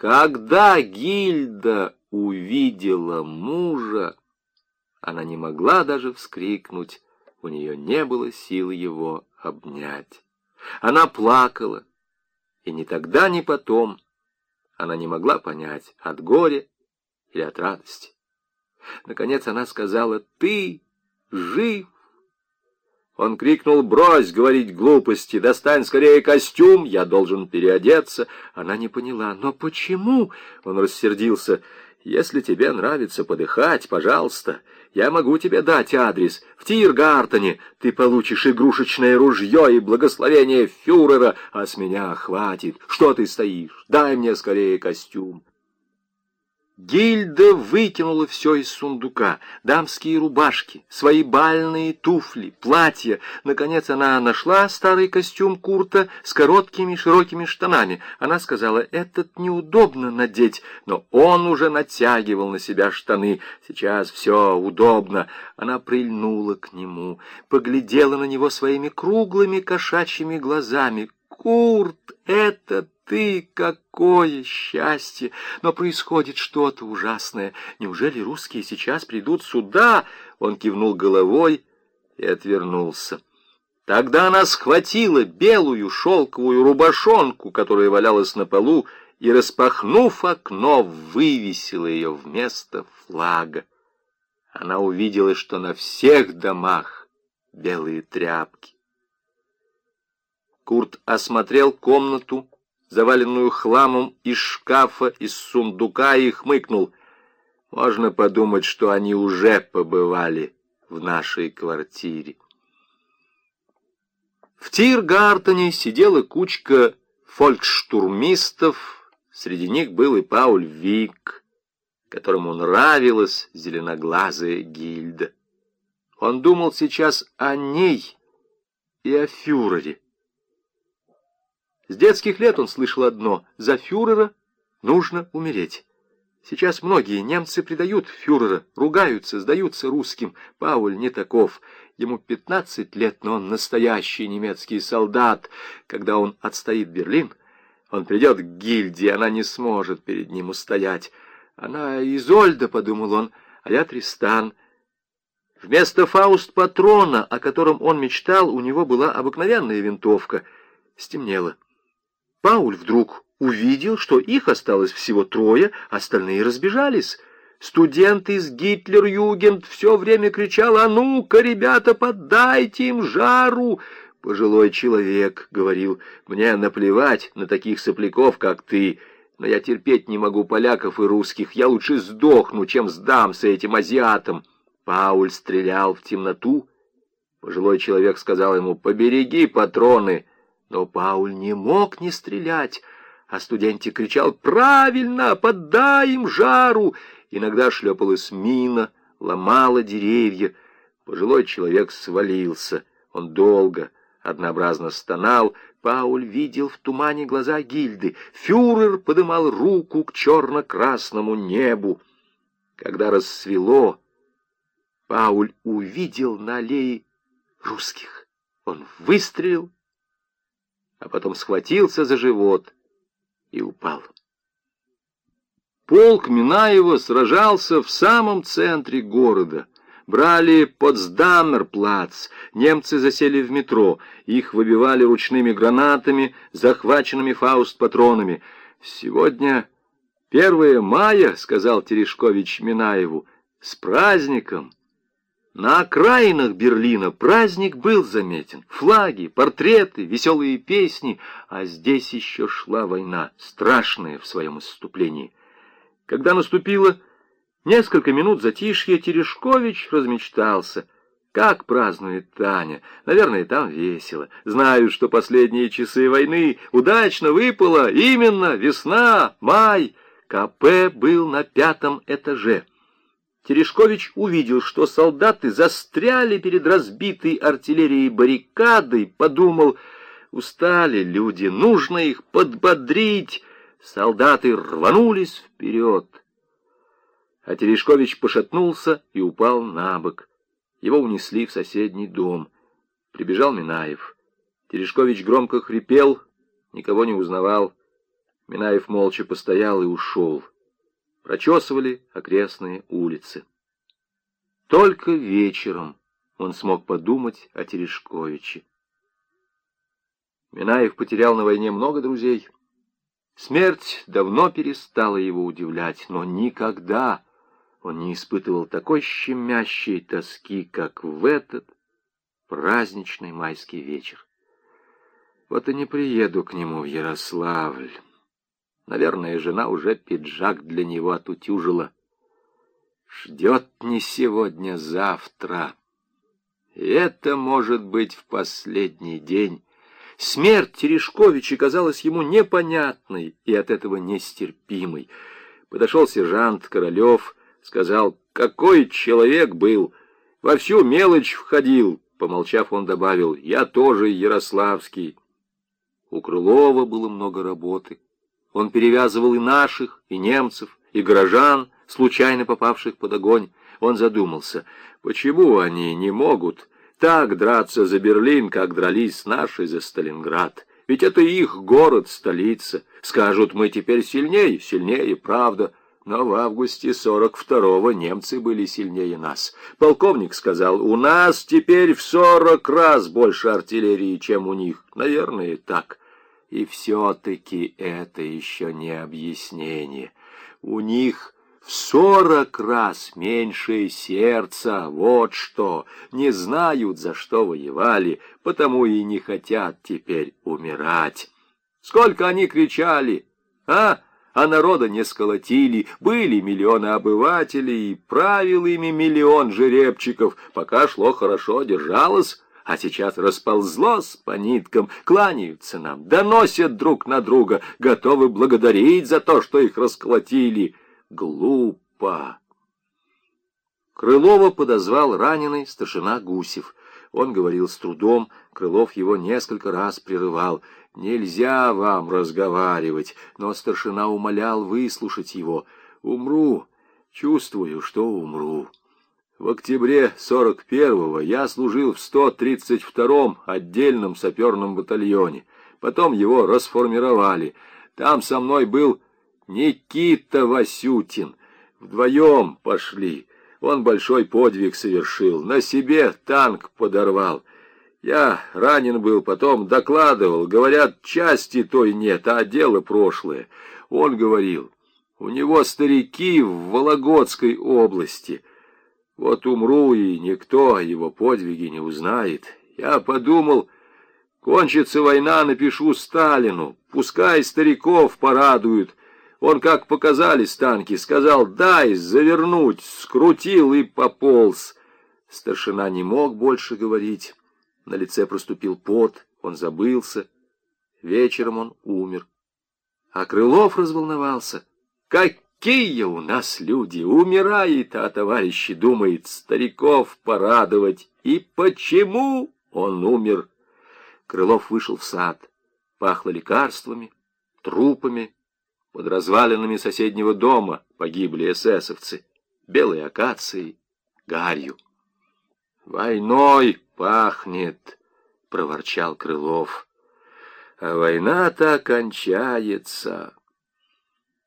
Когда Гильда увидела мужа, она не могла даже вскрикнуть, у нее не было сил его обнять. Она плакала, и ни тогда, ни потом она не могла понять, от горя или от радости. Наконец она сказала, «Ты жив!» Он крикнул, «Брось говорить глупости, достань скорее костюм, я должен переодеться». Она не поняла, «Но почему?» Он рассердился, «Если тебе нравится подыхать, пожалуйста, я могу тебе дать адрес. В Тиргартене ты получишь игрушечное ружье и благословение фюрера, а с меня хватит. Что ты стоишь? Дай мне скорее костюм». Гильда выкинула все из сундука. Дамские рубашки, свои бальные туфли, платья. Наконец она нашла старый костюм Курта с короткими широкими штанами. Она сказала, этот неудобно надеть, но он уже натягивал на себя штаны. Сейчас все удобно. Она прильнула к нему, поглядела на него своими круглыми кошачьими глазами. «Курт, это ты, какое счастье! Но происходит что-то ужасное. Неужели русские сейчас придут сюда? Он кивнул головой и отвернулся. Тогда она схватила белую шелковую рубашонку, которая валялась на полу, и, распахнув окно, вывесила ее вместо флага. Она увидела, что на всех домах белые тряпки. Курт осмотрел комнату, заваленную хламом из шкафа, из сундука, и хмыкнул. Можно подумать, что они уже побывали в нашей квартире. В Тиргартене сидела кучка фолькштурмистов, среди них был и Пауль Вик, которому нравилась зеленоглазая гильда. Он думал сейчас о ней и о фюрере. С детских лет он слышал одно — за фюрера нужно умереть. Сейчас многие немцы предают фюрера, ругаются, сдаются русским. Пауль не таков. Ему пятнадцать лет, но он настоящий немецкий солдат. Когда он отстоит Берлин, он придет к гильдии, она не сможет перед ним устоять. Она Изольда, — подумал он, — а я Тристан. Вместо фауст-патрона, о котором он мечтал, у него была обыкновенная винтовка. Стемнело. Пауль вдруг увидел, что их осталось всего трое, остальные разбежались. Студент из Гитлер-Югент все время кричал «А ну-ка, ребята, поддайте им жару!» Пожилой человек говорил «Мне наплевать на таких сопляков, как ты, но я терпеть не могу поляков и русских, я лучше сдохну, чем сдамся этим азиатам». Пауль стрелял в темноту. Пожилой человек сказал ему «Побереги патроны». Но Пауль не мог не стрелять, а студентик кричал «Правильно! Поддай им жару!» Иногда шлепалась мина, ломала деревья. Пожилой человек свалился. Он долго, однообразно стонал. Пауль видел в тумане глаза гильды. Фюрер подымал руку к черно-красному небу. Когда рассвело, Пауль увидел на аллее русских. Он выстрелил а потом схватился за живот и упал. Полк Минаева сражался в самом центре города. Брали Потсдаммерплац, немцы засели в метро, их выбивали ручными гранатами, захваченными фауст-патронами. «Сегодня первое мая», — сказал Терешкович Минаеву, — «с праздником!» На окраинах Берлина праздник был заметен. Флаги, портреты, веселые песни. А здесь еще шла война, страшная в своем исступлении. Когда наступило несколько минут затишья, Терешкович размечтался. Как празднует Таня? Наверное, там весело. Знаю, что последние часы войны удачно выпало. Именно весна, май. КП был на пятом этаже. Терешкович увидел, что солдаты застряли перед разбитой артиллерией баррикадой, подумал, устали люди, нужно их подбодрить. Солдаты рванулись вперед. А Терешкович пошатнулся и упал на бок. Его унесли в соседний дом. Прибежал Минаев. Терешкович громко хрипел, никого не узнавал. Минаев молча постоял и ушел. Прочесывали окрестные улицы. Только вечером он смог подумать о Терешковиче. Минаев потерял на войне много друзей. Смерть давно перестала его удивлять, но никогда он не испытывал такой щемящей тоски, как в этот праздничный майский вечер. Вот и не приеду к нему в Ярославль. Наверное, жена уже пиджак для него отутюжила. Ждет не сегодня, завтра. И это может быть в последний день. Смерть Терешковича казалась ему непонятной и от этого нестерпимой. Подошел сержант Королев, сказал, какой человек был, во всю мелочь входил. Помолчав, он добавил, я тоже ярославский. У Крылова было много работы. Он перевязывал и наших, и немцев, и горожан, случайно попавших под огонь. Он задумался, почему они не могут так драться за Берлин, как дрались наши за Сталинград. Ведь это их город, столица. Скажут, мы теперь сильнее, сильнее, правда. Но в августе 42-го немцы были сильнее нас. Полковник сказал, у нас теперь в 40 раз больше артиллерии, чем у них. Наверное, так. И все-таки это еще не объяснение. У них в сорок раз меньше сердца, вот что. Не знают, за что воевали, потому и не хотят теперь умирать. Сколько они кричали, а? А народа не сколотили, были миллионы обывателей, и правил ими миллион жеребчиков, пока шло хорошо, держалось а сейчас расползлось по ниткам, кланяются нам, доносят друг на друга, готовы благодарить за то, что их расколотили. Глупо. Крылова подозвал раненый старшина Гусев. Он говорил с трудом, Крылов его несколько раз прерывал. «Нельзя вам разговаривать», но старшина умолял выслушать его. «Умру, чувствую, что умру». В октябре 41-го я служил в 132-м отдельном саперном батальоне. Потом его расформировали. Там со мной был Никита Васютин. Вдвоем пошли. Он большой подвиг совершил. На себе танк подорвал. Я ранен был, потом докладывал. Говорят, части той нет, а дело прошлое. Он говорил, у него старики в Вологодской области — вот умру, и никто его подвиге не узнает. Я подумал, кончится война, напишу Сталину, пускай стариков порадуют. Он, как показали станки, сказал, дай завернуть, скрутил и пополз. Старшина не мог больше говорить. На лице проступил пот, он забылся. Вечером он умер. А Крылов разволновался. Как Какие у нас люди! Умирает, а товарищи думает стариков порадовать. И почему он умер? Крылов вышел в сад. Пахло лекарствами, трупами. Под развалинами соседнего дома погибли эсэсовцы. Белой акацией, гарью. «Войной пахнет!» — проворчал Крылов. «А война-то кончается!»